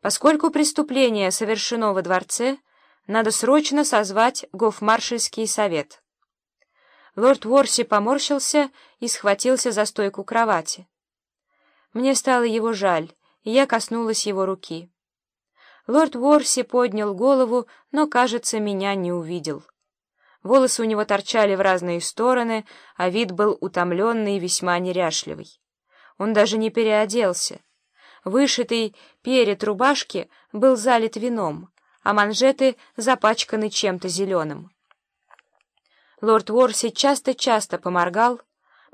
Поскольку преступление совершено во дворце, надо срочно созвать гофмаршальский совет. Лорд Ворси поморщился и схватился за стойку кровати. Мне стало его жаль, и я коснулась его руки. Лорд Ворси поднял голову, но, кажется, меня не увидел. Волосы у него торчали в разные стороны, а вид был утомленный и весьма неряшливый. Он даже не переоделся. Вышитый перед рубашки был залит вином, а манжеты запачканы чем-то зеленым. Лорд Уорси часто-часто поморгал,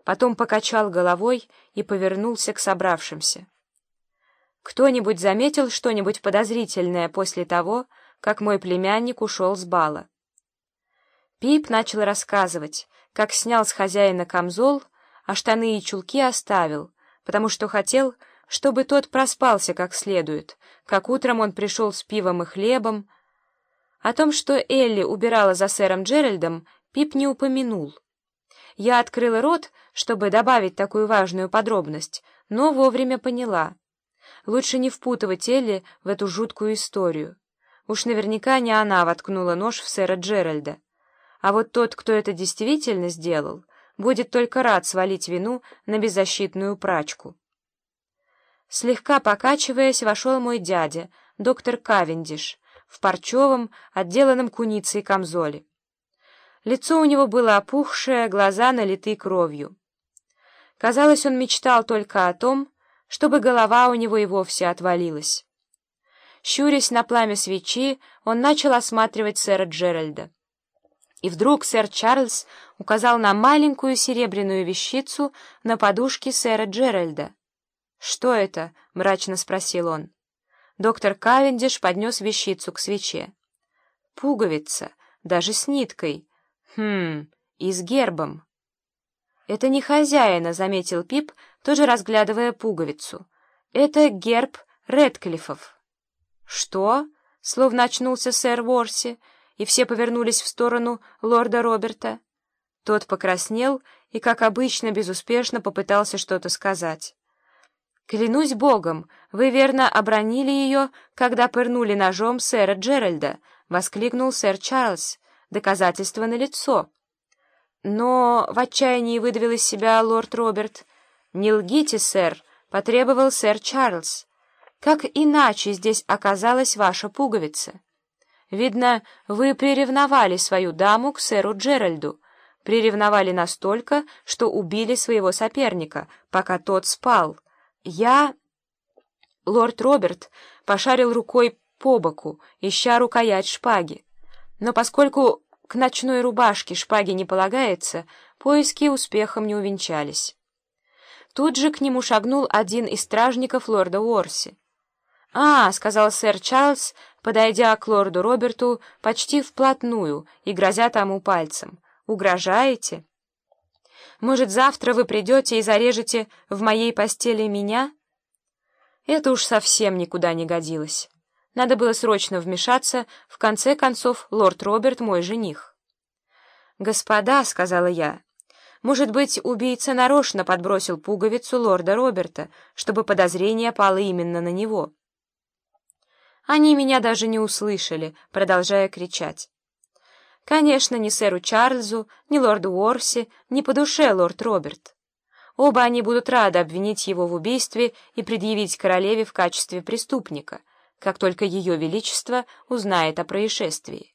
потом покачал головой и повернулся к собравшимся. Кто-нибудь заметил что-нибудь подозрительное после того, как мой племянник ушел с бала? Пип начал рассказывать, как снял с хозяина камзол, а штаны и чулки оставил, потому что хотел, чтобы тот проспался как следует, как утром он пришел с пивом и хлебом. О том, что Элли убирала за сэром Джеральдом, Пип не упомянул. Я открыла рот, чтобы добавить такую важную подробность, но вовремя поняла. Лучше не впутывать Элли в эту жуткую историю. Уж наверняка не она воткнула нож в сэра Джеральда. А вот тот, кто это действительно сделал, будет только рад свалить вину на беззащитную прачку. Слегка покачиваясь, вошел мой дядя, доктор Кавендиш, в парчевом, отделанном куницей камзоле. Лицо у него было опухшее, глаза налиты кровью. Казалось, он мечтал только о том, чтобы голова у него и вовсе отвалилась. Щурясь на пламя свечи, он начал осматривать сэра Джеральда. И вдруг сэр Чарльз указал на маленькую серебряную вещицу на подушке сэра Джеральда. «Что это?» — мрачно спросил он. Доктор Кавендиш поднес вещицу к свече. «Пуговица, даже с ниткой. Хм, и с гербом». «Это не хозяина», — заметил Пип, тоже разглядывая пуговицу. «Это герб Редклиффов». «Что?» — словно очнулся сэр Ворси, и все повернулись в сторону лорда Роберта. Тот покраснел и, как обычно, безуспешно попытался что-то сказать. «Клянусь богом, вы верно обронили ее, когда пырнули ножом сэра Джеральда», — воскликнул сэр Чарльз. «Доказательство налицо». «Но...» — в отчаянии выдавил из себя лорд Роберт. «Не лгите, сэр», — потребовал сэр Чарльз. «Как иначе здесь оказалась ваша пуговица? Видно, вы приревновали свою даму к сэру Джеральду, приревновали настолько, что убили своего соперника, пока тот спал». «Я...» Лорд Роберт пошарил рукой по боку, ища рукоять шпаги. Но поскольку к ночной рубашке шпаги не полагается, поиски успехом не увенчались. Тут же к нему шагнул один из стражников лорда Уорси. «А», — сказал сэр Чарльз, подойдя к лорду Роберту почти вплотную и грозя тому пальцем. «Угрожаете?» Может, завтра вы придете и зарежете в моей постели меня? Это уж совсем никуда не годилось. Надо было срочно вмешаться, в конце концов, лорд Роберт мой жених. «Господа», — сказала я, — «может быть, убийца нарочно подбросил пуговицу лорда Роберта, чтобы подозрение пало именно на него». Они меня даже не услышали, продолжая кричать. Конечно, ни сэру Чарльзу, ни лорду Уорси, ни по душе лорд Роберт. Оба они будут рады обвинить его в убийстве и предъявить королеве в качестве преступника, как только ее величество узнает о происшествии.